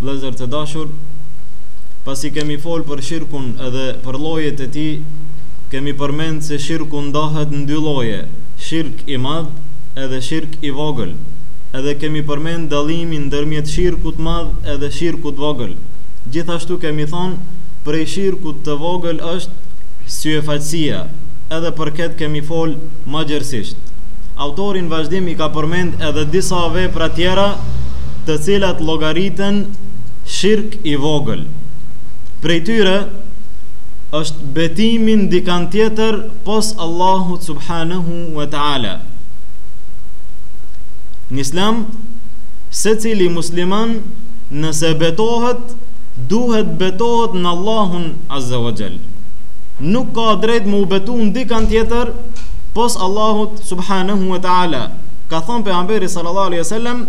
Vëllezër të dashur, pasi kemi fol për shirkun edhe për llojet e tij, kemi përmend se shirku ndahet në dy lloje, shirk i madh edhe shirk i vogël. Edhe kemi përmend dallimin ndërmjet shirkut të madh edhe shirkut të vogël. Gjithashtu kemi thonë prej shirkut të vogël është syefaqësia. Edhe për këtë kemi fol ma gjerësisht. Autori në vazhdim i ka përmend edhe disa vepra tjera të cilat llogariten shirk i vogël. Prej tyre është betimi në dikan tjetër pos Allahut subhanahu wa taala. Në Islam, secili musliman nëse betohet, duhet betohet në Allahun azza wa jall. Nuk ka drejt me u betu në dikan tjetër pos Allahut subhanahu wa taala. Ka thënë pejgamberi sallallahu alaihi wasallam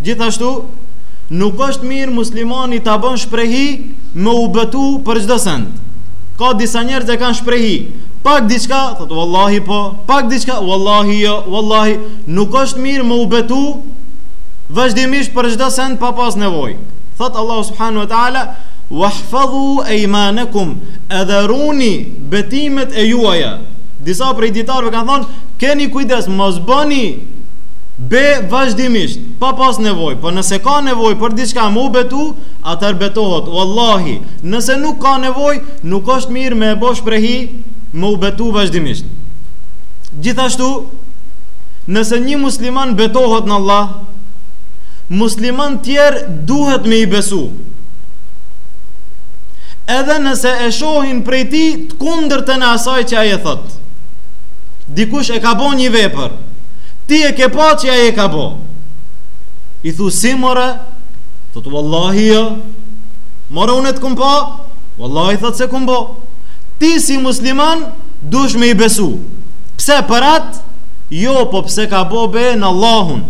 Gjithashtu, nuk është mirë muslimani ta bën shprehi me u betu për çdo send. Ka disa njerëz e kanë shprehi, pak diçka, thotë wallahi po, pak diçka, wallahi jo, wallahi, nuk është mirë me u betu vazhdimisht për çdo send pa pas nevojë. Thot Allahu subhanahu wa taala, "Wahfazu aymanakum", edhe runi betimet e juaja. Disa prej dijetarëve kanë thonë, keni kujdes, mos bëni Be vazhdimisht, pa pas nevojë, po nëse ka nevojë për diçka me u betu, atëherë betohet, wallahi, nëse nuk ka nevojë, nuk është mirë me e bo shprehi me u betu vazhdimisht. Gjithashtu, nëse një musliman betohet në Allah, musliman tjerë duhet me i besu. Edhe nëse e shohin prej tij të kundërtën e asaj që ai e thot. Dikush e ka bo një vepër, Ti e ke pa që ai e ka bo I thu si more Thotë Wallahi jo More une të kum pa Wallahi thotë s'e kum bo Ti si musliman dush me i besu Pse për atë Jo po pse ka bo be në Allahun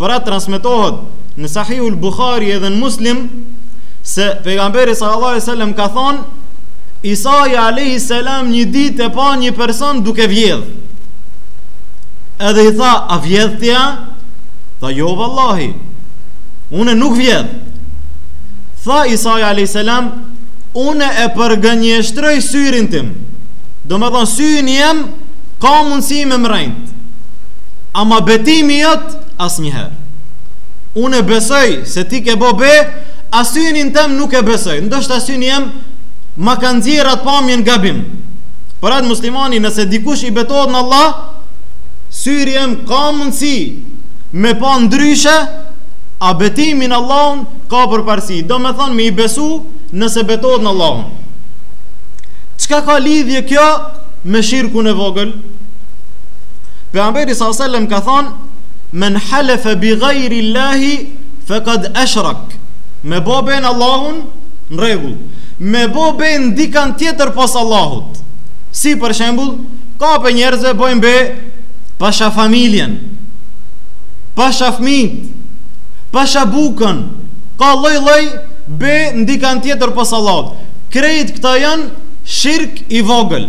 Për atë transmitohet Në Sahihul Bukhari edhe në Muslim Se pejgamberi sallallahu alaihi wasallam ka thonë Isai alaihi salam një ditë e pa një person duke vjedh Edhe i tha, a vjedh ti a? Tha, jo vallahi, une nuk vjedh. Tha Isai a.s. Une e përgënjeshtroj syrin tim. Domethonë, syni jem, ka mundësi me m'rrejt. Ama betimi jot, asnjëherë. Une besoj se ti ke bo be, a syrin tem nuk e besoj. Ndoshta syni jem ma ka nxjerr atë pamjen gabim. Për atë muslimani, nëse dikush i betohet në Allah, Sy jem ka mundësi me pa ndryshe, a betimin Allahun ka për parësi. Domethonë me i besu nëse betohet në Allahun. Çka ka lidhje kjo me shirkun e vogël? Pejgamberi S.A.S. ka thonë, men halefe bi gajri Allahi fe kad eshrak. Me bo be n'Allahun në rregull. Me bo be n'dikan tjetër pos Allahut. Si për shembul, Ka prej njerëzve bojnë be Pasha familjen Pasha fmijt Pasha bukën Ka lloj lloj be n'dikan tjetër pos Allahut Krejt këta janë shirk i vogël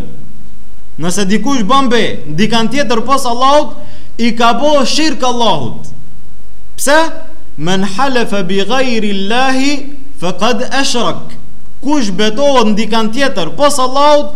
Nëse dikush bën be N'dikan tjetër pos Allahut I ka bo shirk Allahut Pse? Men halefe bi gajri Allahi Fe kad eshrak Kush betohet n'dikan tjetër Pos Allahut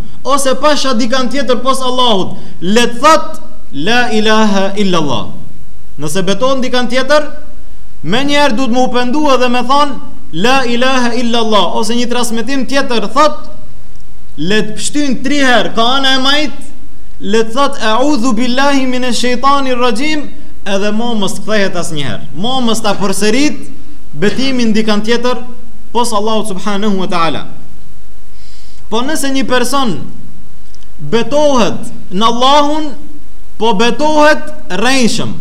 ose pasha dikan tjetër pos Allahut, le të thot la ilaha illa Allah. Nëse betohet n'dikan tjetër, menjëherë duhet me u pendu edhe me thon la ilaha illa Allah ose një transmetim tjetër thot le të pshtyn 3 herë ka ana e majt, le të thot a'udhu billahi minash shaitanir rajim edhe mo mos kthehet asnjëherë. Mo mos ta përsërit betimin n'dikan tjetër pos Allahut subhanahu wa taala. Po nëse një person betohet në Allahun, po betohet rrejshëm.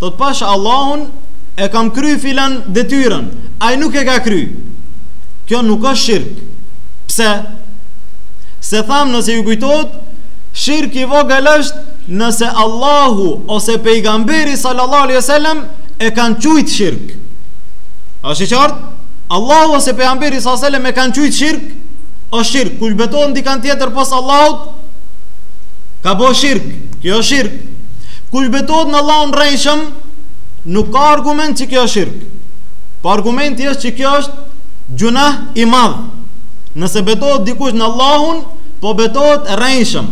Thot pasha Allahun e kam kry filan detyrën, ai nuk e ka kry. Kjo nuk është shirk. Pse? Se thamë nëse ju kujtohet, shirk i vogël është nëse Allahu ose pejgamberi sallallahu alaihi wasallam e kanë qujt shirk. A është i qartë? Allahu ose pejgamberi sa selam e kanë qujt shirk, është shirk. Kush betohet n'dikan tjetër pos Allahut, ka bo shirk. Kjo është shirk. Kush betohet në Allahun rrejshëm, nuk ka argument që kjo është shirk. Po argumenti është që kjo është gjunah i madh. Nëse betohet dikush në Allahun, po betohet rrejshëm.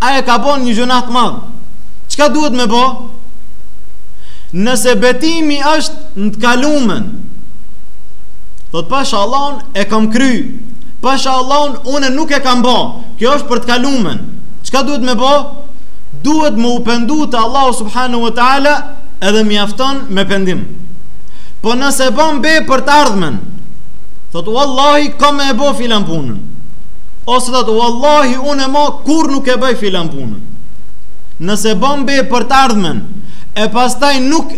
Ai e ka bo një gjunah të madh. Çka duhet me bo? Nëse betimi është në të kalumen Thot pasha Allahun e kam kry Pasha Allahun une nuk e kam ba Kjo është për të kalumen Çka duhet me ba? Duhet me u pendu te Allahu subhanahu wa ta'ala Edhe mjafton me pendim Po nëse ban be për të ardhmen Thot uallahi kam me e bo filan punën Ose thot uallahi une ma kurr nuk e bëj filan punën Nëse ban be për të ardhmen E pastaj nuk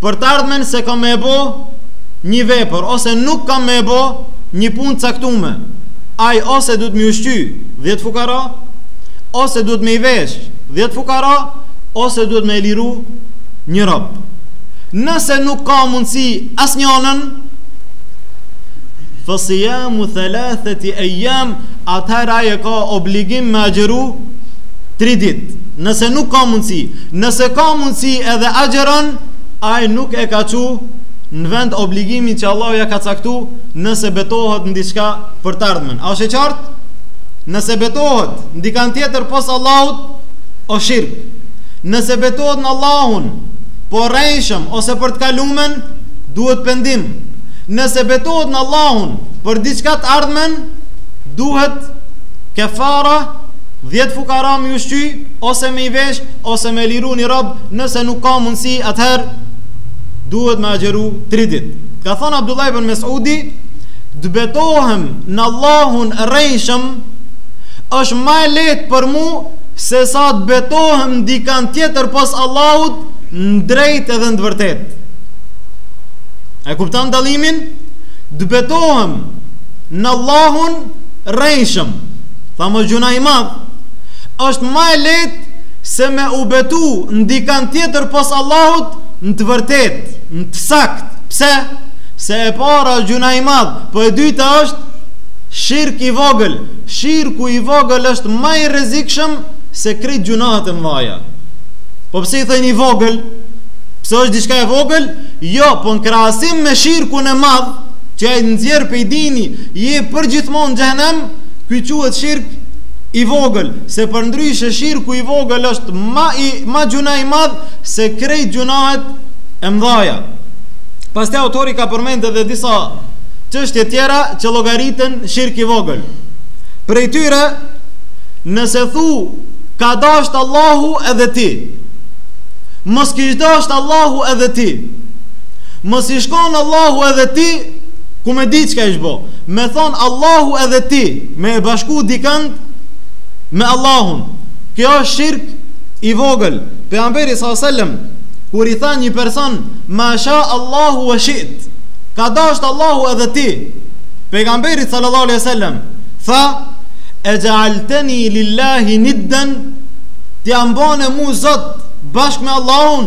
për të ardhmen se ka me e bo një vepër, ose nuk ka me e bo një punë t'caktume, aj ose duhet me i ushqy dhjetë fukara, ose duhet me i vesh dhjetë fukara, ose duhet me e liru një rob. Nëse nuk ka mundësi asnjënën, fesijamu thelatheti ejjam, atëherë aj e ka obligim me agjëru tri dit, nëse nuk ka mundësi, Nëse ka mundësi edhe agjëron, ai nuk e ka çu në vend obligimin që Allahu ia ka caktu, nëse betohet në diçka për t'ardhmen. A është e qartë? Nëse betohet në dikand tjetër pos Allahut, është shirk. Nëse betohet në Allahun, po rrejshëm ose për të kalumen, duhet pendim. Nëse betohet në Allahun, për diçka t'ardhmen, duhet kefara, dhjetë fukara me i ushqy, ose me i vesh ose me liru një rob nëse nuk ka mundësi atëherë duhet me agjëru tri dit ka thonë Abdullah ibn Mesudi të betohem në Allahun rrejshëm është ma e lehtë për mu se sa të betohem në dikan tjetër pos Allahut në drejtë edhe në t'vërtetë e kuptan dallimin të betohem në Allahun rrejshëm tha me gjynah i madh është ma e lehtë se me u betu në dikan tjetër pos Allahut në të vërtetë, në të saktë. Pse? Se e para është gjynah i madh, po e dyta është shirk i vogël. Shirku i vogël është ma i rrezikshëm se krejt gjynahet e mdhaja. Po pse i thojnë i vogël? Pse është diçka e vogël? Jo, po në krahasim me shirkun e madh, që e nxjerr prej dini, je përgjithmonë xhehnem, ky quhet shirk, i vogël, se përndryshe shirku i vogël është ma, i, ma gjynah i madh se krejt gjynahet e mdhaja. Pastaj autori ka përmend edhe disa çështje tjera që llogariten shirk i vogël. Prej tyre, nëse thu ka dasht Allahu edhe ti, mos kish dasht Allahu edhe ti, mos ish kon Allahu edhe ti, ku me di çka ish bo, me thonë Allahu edhe ti, Me e bashku dikand me Allahun. Kjo është shirk i vogël. Pejgamberi sa selam kur i tha një person ma sha Allahu wa shi't. Ka dasht Allahu edhe ti. Pejgamberi sallallahu alaihi wasallam tha e ja'altani lillahi niddan ti a m'bone mu Zot bashkë me Allahun.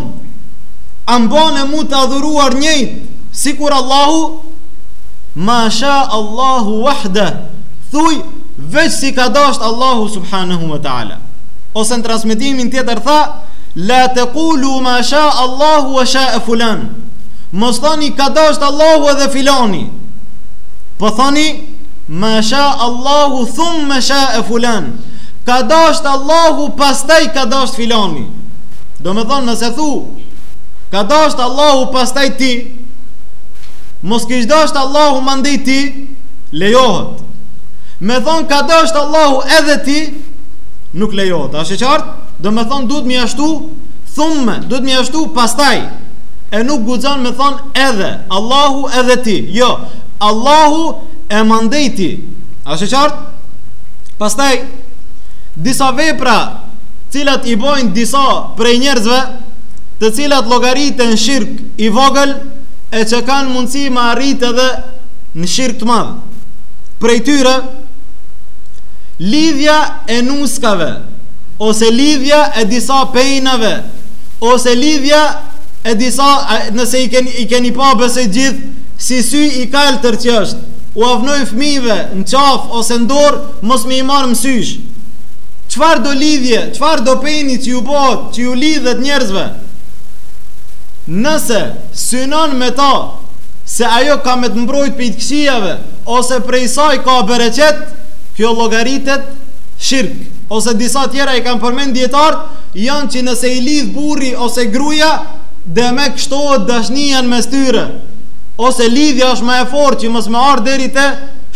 A m'bone mu të adhuruar njëjtë sikur Allahu Ma sha Allahu wahda Thuj Veç si ka dasht Allahu subhanahu wa ta'ala Ose në transmitimin tjetër tha La tekulu ma sha Allahu wa sha e fulan Mos thoni ka dasht Allahu edhe filoni Po thoni Ma sha Allahu thumme ma sha e fulan Ka dasht Allahu pastaj ka dasht filoni Domethonë nëse thu Ka dasht Allahu pastaj ti Mos kish dasht Allahu mandej ti, lejohet. Me thonë ka dasht Allahu edhe ti, nuk lejohet. Asht e qartë? Domethonë duhet mi ashtu, thumme, duhet mi ashtu pastaj. E nuk guxon me thonë edhe, Allahu edhe ti. Jo, Allahu e mandej ti. Asht e qartë? Pastaj, disa vepra t'cilat i bojnë disa prej njerëzve të cilat llogariten shirk i vogël e që kanë mundësi me arrit edhe në shirk të madh. Prej tyre, lidhja e nuskave, ose lidhja e disa pejnave, ose lidhja e disa, nëse i keni, i keni pa besoj gjithë, si sy i kaltër që është, ua vnojnë fmive në qafë ose në dorë, mos me i marrë mësysh. Çfarëdo lidhje, çfarëdo peni që ju bohet, që ju lidhet njerëzve? Nëse, synon me ta se ajo ka me të mbrojt prej të këqijave, ose prej saj ka bereqet, kjo llogaritet shirk, ose disa tjera i kanë përmend dijetart, janë që nëse i lidh burri ose gruja, dhe me ta shtohet dashnia n'mes tyre, ose lidhja është ma e fort që mos me ardh deri te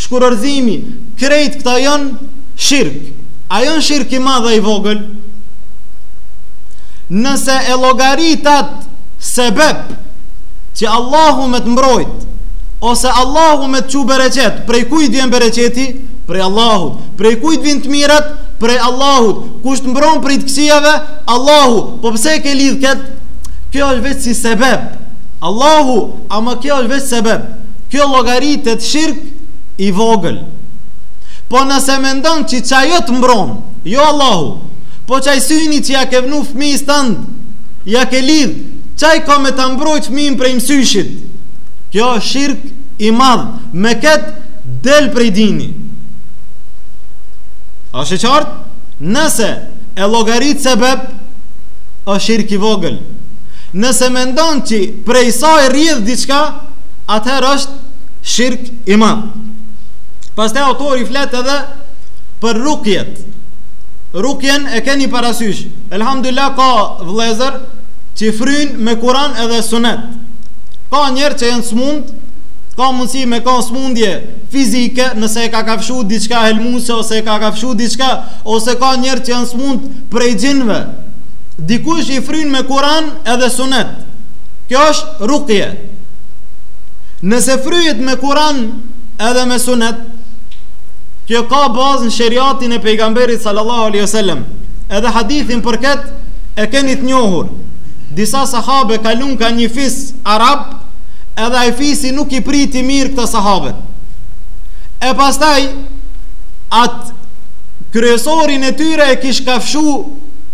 shkurorzimi, krejt këta janë shirk, a janë shirk i madh a i vogël? Nëse e llogarit at, Sebeb Që Allahu me të mbrojt Ose Allahu me të çu bereqet Prej kujt vjen bereqeti? Prej Allahut Prej kujt vijn të mirat? Prej Allahut Kush t'mbron prej të këqijave? Allahu Po pse e ke lidh ket? Kjo është veç si sebeb Allahu Ama kjo është veç sebeb Kjo llogaritet shirk I vogël Po nëse mendon që qajo t'mbron Jo Allahu Po qaj syni që ja ke vnu fmis tand Ja ke lidh, qaj ka me ta mbrojt fëmin prej mësyshit. Kjo është shirk i madh, me ket del prej dini. Asht e qartë? Nëse e llogarit sebeb, është shirk i vogël. Nëse mendon që prej saj rrjedh diçka, atëherë është shirk i madh. Pastaj autori flet edhe për rukjet. Rukjen e keni parasysh. Elhamdulillah ka vëllezër që fryn me Kur'an edhe sunet. Ka njerëz që janë smund, ka mundësi me kan smundje fizike, nëse e ka kafshu diçka helmuse, ose e ka kafshu diçka, ose ka njerëz që janë smund prej xhinve. Dikush i fryn me Kur'an edhe sunet. Kjo është rukje. Nëse fryhet me Kur'an edhe me sunet, kjo ka bazë në sheriatin e pejgamberit sallallahu alaihi wasallam. Edhe hadithin për këtë e keni të njohur. Disa sahabe kalun kah një fis arab, edhe ai fisi nuk i priti mirë këta sahabe. E pastaj at kryesorin e tyre e kish kafshu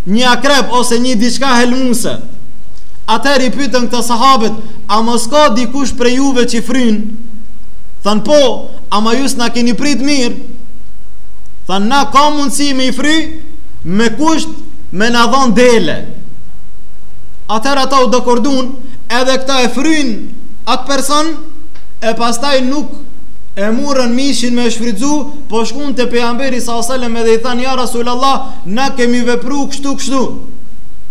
një akrep ose një diçka helmuse. Atëherë i pyetën këta sahabët, a mos ka dikush prej juve që fryn? Than po, ama ju s'na keni prit mirë. Tha na ka mundësi me i fry Me kusht me na dhan dele Atherë ata u dakordun Edhe këta e fryn atë person E pastaj nuk e murën mishin me e shfrytëzu Po shkun te pejgamberi sa selam edhe i than Ja Rasul Allah na kemi vepru kështu kështu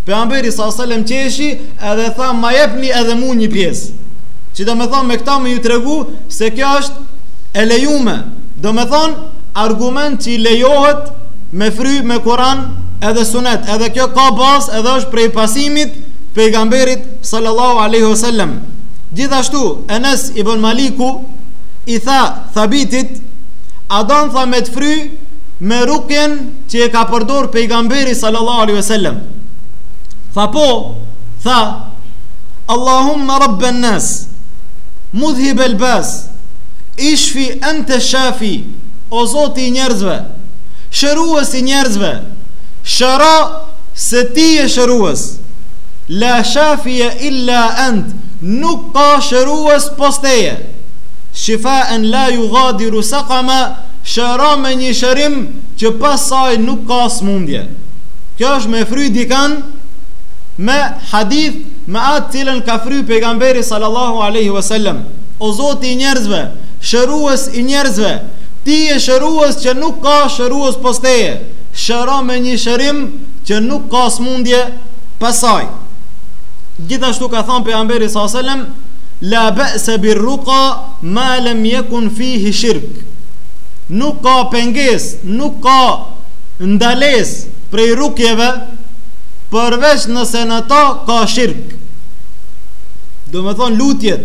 Pejgamberi sa selam qeshi edhe tha ma jepni edhe mu një pjesë Që do me thonë me këtë me ju tregu se kjo është e lejume Do me thonë argument që i lejohet me fry me Kur'an edhe sunet, edhe kjo ka bazë edhe është prej pasimit pejgamberit sallallahu alaihi wasallam. Gjithashtu Enes ibn Maliku i tha Thabitit, a don tha me të fry me rukjen që e ka përdor pejgamberi sallallahu alaihi wasallam. Tha po, tha Allahumma rabban nas mudhhib al-bas Ishfi ente shafi, o Zoti i njerëzve, shërues i njerëzve, shëro se ti je shërues. La shafie illa ent, nuk ka shërues pos teje. Shifaen la yughadiru saqama, shëro me një shërim që pas saj nuk ka smundje. Kjo është me fry dikan me hadith me atë cilën ka fry pejgamberi sallallahu alaihi wasallam. O Zoti i njerëzve, shërues i njerëzve, Ti je shërues që nuk ka shërues pos Teje, shëro me një shërim që nuk ka smundje pas saj. Gjithashtu ka than pejgamberi sa selam, la ba'sa bir ruqa ma lam yakun fihi shirk. Nuk ka pengesë, nuk ka ndalesë prej rukjeve përveç nëse në ta ka shirk. Do me thonë lutjet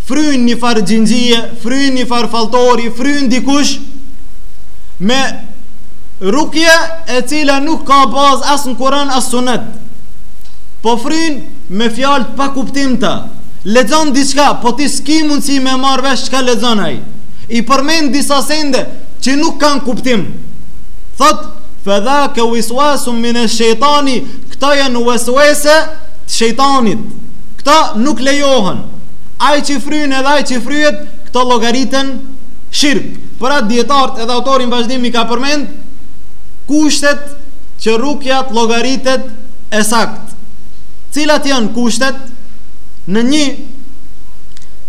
Fryn një farë xhinxhie, fryn një farë faltori, fryn dikush me rukje e cila nuk ka bazë as në Kur'an as Sunnet. Po fryn me fjalë të pakuptimta. Lexon diçka, po ti s'ki mundësi me marrë vesh çka lexon ai. I përmend disa sende që nuk kanë kuptim. Thot, "Fadhaka wiswasun min ash-shaytani", këto janë weswese të shejtanit. Këto nuk lejohen. Ai që i fryn edhe ai që i fryhet, këto llogariten shirk. Për atë dijetarët edhe autori në vazhdim i ka përmend kushtet që rukja të llogaritet e saktë. Cilat janë kushtet? Në një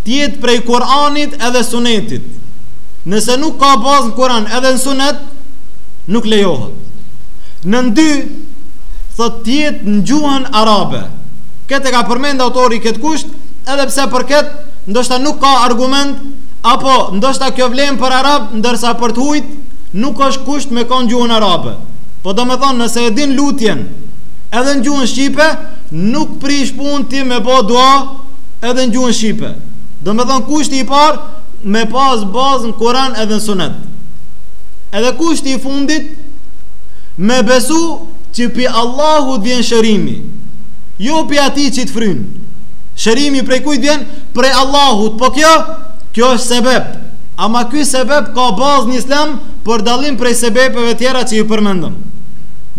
të jetë prej Kur'anit edhe Sunetit. Nëse nuk ka bazë në Kur'an edhe në Sunet, nuk lejohet. Në dy thotë të jetë në gjuhën arabe. Këtë e ka përmend autori këtë kusht, edhe pse për këtë ndoshta nuk ka argument, apo ndoshta kjo vlen për arab, ndërsa për të hujt nuk është kusht me kon në gjuhën arabe. Po domethënë nëse e din lutjen edhe në gjuhën shqipe, nuk prish punë ti me bo dua edhe në gjuhën shqipe. Domethënë kushti i parë me pas bazë në kuran edhe në sunet. Edhe kushti i fundit me besu që pi Allahut vjen shërimi. Jo pi atij që të fryn Shërimi prej kujt vjen? Prej Allahut Po kjo, kjo është sebeb Ama ky sebeb ka bazë në islam Për dallim prej sebebeve tjera që i përmendëm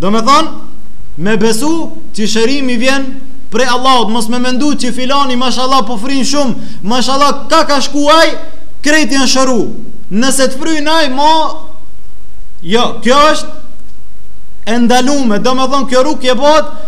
Domethënë Me besu që shërimi vjen Prej Allahut Mos me mendu që filani mashallah po fryn shumë Mashallah ka ka shku ai Krejt janë shëru Nëse të fryn ai ma Jo, kjo është e ndalume Domethënë kjo rukje bohet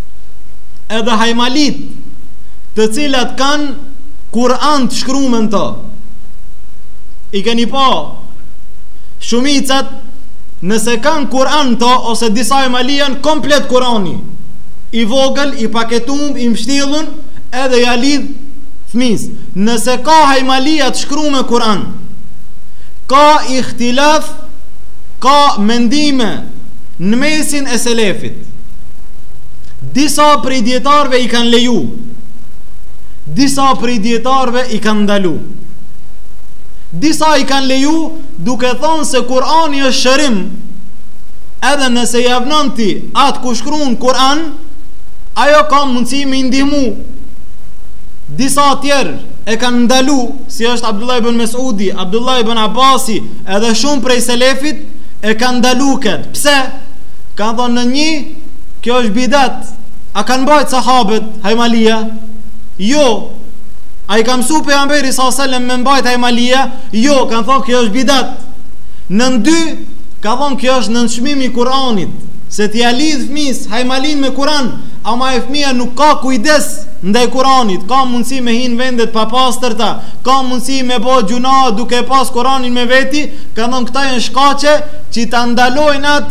edhe hajmalitë të cilat kanë Kur'an të shkrume në to. I keni pa shumicat nëse kanë Kur'an në to ose disa hajmali janë komplet Kur'ani. I vogël, i paketum, i mshtillun edhe ia lidh fëmijës. Nëse ka hajmalia të shkrume Kur'an, ka ihtilaf, ka mendime në mesin e selefit. Disa prej dijetarëve i kanë leju Disa prej dijetarëve i kanë ndalu Disa i kanë leju duke thonë se Kurani është shërim Edhe nëse ia vnon ti atë ku shkrun Kuran Ajo ka mundësi me i ndihmu Disa tjerë e kanë ndalu Si është Abdullah ibn Mesudi, Abdullah ibn Abasi Edhe shumë prej selefit e kanë ndalu këtë Pse? Kan thon nën nji kjo është bidat a kan mbajt sahabet hajmalia jo a i ka mësu pejgamberi salallahu selam me mbajt hajmalia jo kan thon kjo është bidat nën dy ka thon kjo është nënçmim i kuranit se ti ja lidh fmis hajmalin me kuran ama e fmija nuk ka kujdes ndaj kuranit ka mundësi me hin vende t'papastërta ka mundësi me bo gjunah duke e pas kuranin me veti ka thon këta janë shkaqe që ta ndalojnë at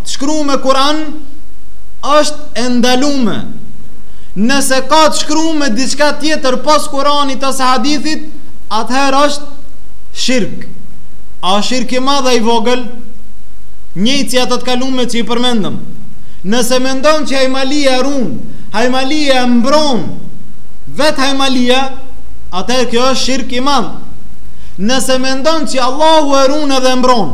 Të shkrume me Kur'an është e ndalume. Nëse ka të shkrume diçka tjetër pas Kur'anit ose hadithit, atëherë është shirk. A shirk i madh a i vogël? Njëjtë si ato të kalume që i përmendëm. Nëse mendon që hajmalia e run, hajmalia e mbron, vet hajmalia, atëherë kjo është shirk i madh. Nëse mendon që Allahu e run edhe e mbron,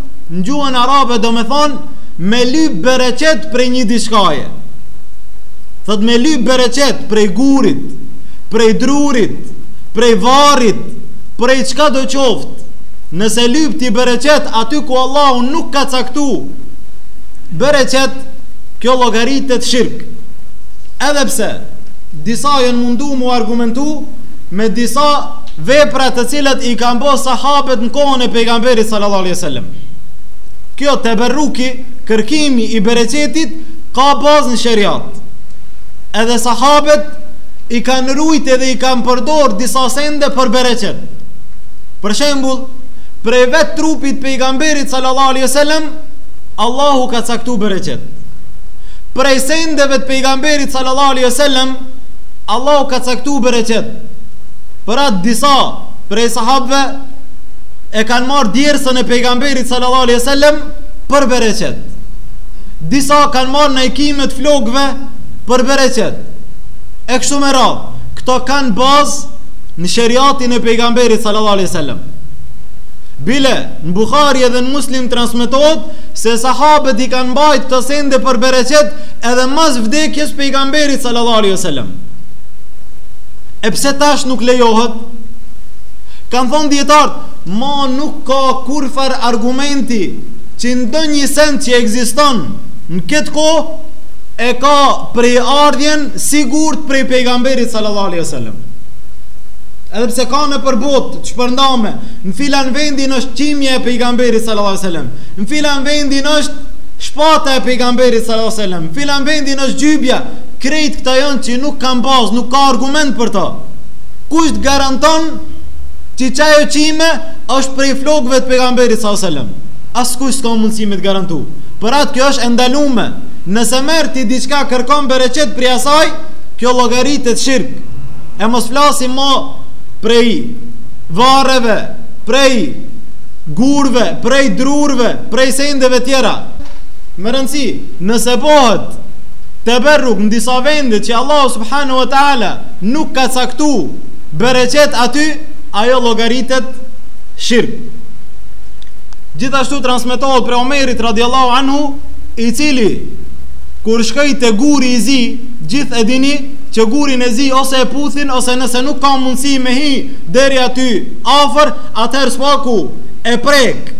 në gjuhën arabe domethonë me lyp bereqet prej një diçkaje. Thot me lyp bereqet prej gurit, prej drurit, prej varrit, prej çkado qoftë. Nëse lyp ti bereqet aty ku Allahu nuk ka caktu bereqet, kjo llogaritet shirk. Edhe pse disa janë mundu m'u argumentu me disa vepra të cilat i kanë bo sahabët në kohën e pejgamberit sallallahu alaihi wasallam. Kjo teberruki, kërkimi i bereqetit ka bazë në sheriat. Edhe sahabët i kanë rujt edhe i kanë përdor disa sende për bereqet. Për shembull, prej vet trupit t'pejgamberit sallallahu alaihi wasallam Allahu ka caktu bereqet. Prej sendeve të pejgamberit sallallahu alaihi wasallam Allahu ka caktu bereqet për atë disa prej sahabëve e kanë marrë djersën e pejgamberit sallallahu alaihi wasallam për bereqet disa kanë marrë naj qime të flokëve për bereqet e kështu me radhë këto kanë bazë në sheriatin e pejgamberit sallallahu alaihi wasallam bile në Buhari edhe në Muslim transmetohet se sahabët i kanë mbajt kto sende për bereqet edhe mas vdekjes pejgamberit sallallahu alaihi wasallam. E pse tash nuk lejohet? Kan thon dijetarët, ma nuk ka kurfar argumenti që ndonjë send që ekziston në këtë kohë e ka prejardhjen e sigurt prej pejgamberit sallallahu alaihi wasallam. Edhe pse ka nëpër botë të shpërndame, në filan vendin është qimja e pejgamberit sallallahu alaihi wasallam. Në filan vendin është Shpata e pejgamberit sallallahu alejhi wasallam, n'filan vendin është gjybja, krejt këta janë që nuk kanë bazë, nuk ka argument për ta. Kush të garanton që qajo qime është prej flokëve të pejgamberit sallallahu alejhi wasallam? Askush s'ka mundësi me të garantu. Për atë kjo është e ndaluar. Nëse merr ti diçka kërkon bereqet prej asaj, kjo llogaritet shirk. E mos flasim ma prej varreve, prej gurve, prej drurve, prej sendeve tjera. Me rëndësi, nëse bëhet teberruk në disa vende që Allahu subhanehu wa ta'ala nuk ka caktu bereqet aty, ajo llogaritet shirk. Gjithashtu transmetohet prej Omerit radiallahu anhu, i cili kur shkoi te guri i zi, gjithë e dini që gurin e zi ose e puthin, ose nëse nuk ka mundësi me hi deri aty afër, atëherë s'paku e prek.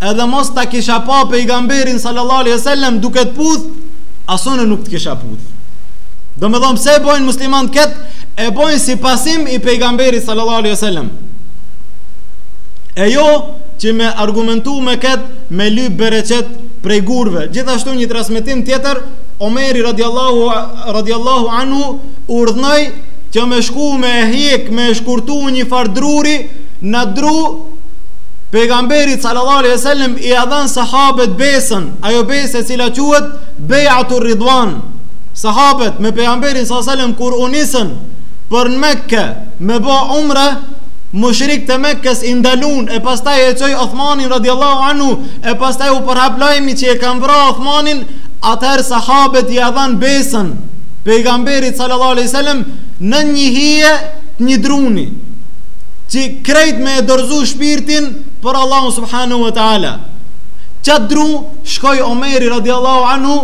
edhe mos ta kisha pa pejgamberin sallallahu alaihi wasallam duke të puth, asnjëherë nuk të kisha puth. Do me thanë pse e bojnë muslimanët këtë, e bojnë si pasim i pejgamberit sallallahu alaihi wasallam. E jo që me argumentu me këtë me lyp bereqet prej gurve. Gjithashtu një transmetim tjetër, Omeri radiallahu, radiallahu anhu urdhnoi që me shku me hek, me shkurtu një farë druri, atë dru Pejgamberit sallallahu alejhi ve sellem ia dhan sahabet besën, ajo besë e cila quhet Bej'atur Ridwan. Sahabet me pejgamberin sallallahu alejhi ve sellem kur u nisën për në Mekë me bë umre, mushrikët e Mekës i ndalun e pastaj e çoi Uthmanin radiallahu anhu e pastaj u përhap lajmi që e kanë vra Uthmanin, atëherë sahabet ia dhan besën pejgamberit sallallahu alejhi ve sellem nën një hije të një druni. që krejt me e dorëzu shpirtin për Allahun subhanehu wa ta'ala. Qat dru, shkoi Omeri radiallahu anhu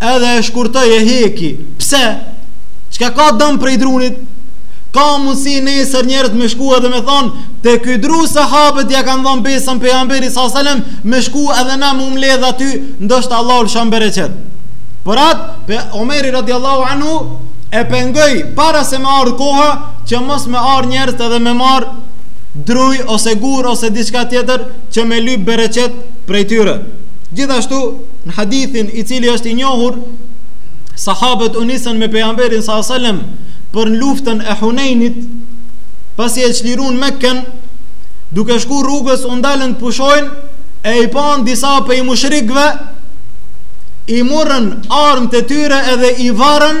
edhe e shkurtoi e heki. Pse? Çka ka dam prej drunit? Ka mundësi nesër njerëzit me shku edhe me thanë, te ky dru sahabet ia kanë dhan besën pejgamberit sa selem, me shku edhe na me u mledh aty, ndoshta Allahu lëshon bereqet. Për atë, Omeri radiallahu anhu, e pengoi para se me ardhë koha, që mos me ardhë njerëz edhe me marrë druj ose gur ose diçka tjetër që me lyp bereqet prej tyre. Gjithashtu në hadithin i cili është i njohur sahabët u nisën me pejgamberin sa selam për në luftën e Hunejnit pasi e çliruan Mekën duke shku rrugës u ndalën të pushojnë e i panë disa prej mushrikëve i murën armët e tyre edhe i varën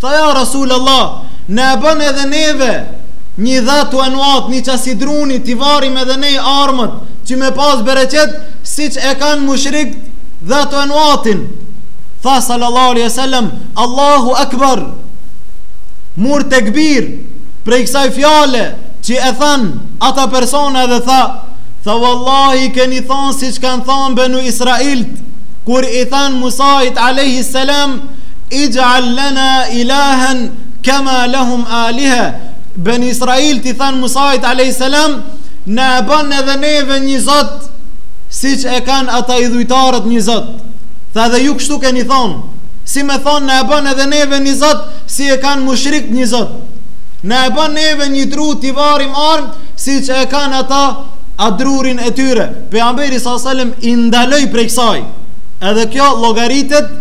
Tha ja Rasul Allah, na e bën edhe neve një Dhatu Anuat, një qasi druni, t'i varim edhe ne armët, që me pas bereqet, siç e kanë mushrik Dhatu Anuatin. Tha sallallahu alaihi sallam, Allahu akbar, mur tekbir, prej kësaj fjale, që e thanë ata persona edhe tha, tha vallahi keni thonë siç kanë thonë benu Israilt, kur i thanë Musait alaihi sallam, Ij'al lana ilahan kama lahum aliha. Beni Israilt i than Musait alayhis salam, na e bën edhe neve një Zot siç e kanë ata idhujtarët një Zot. Tha dhe ju kështu keni thon, si me thon na e bën edhe neve një Zot si e kanë mushrik një Zot. Na e bën neve një dru t'i varim arm siç e kanë ata a drurin e tyre. Pejgamberi sallallahu alajhi wasallam i ndaloi prej kësaj. Edhe kjo llogaritet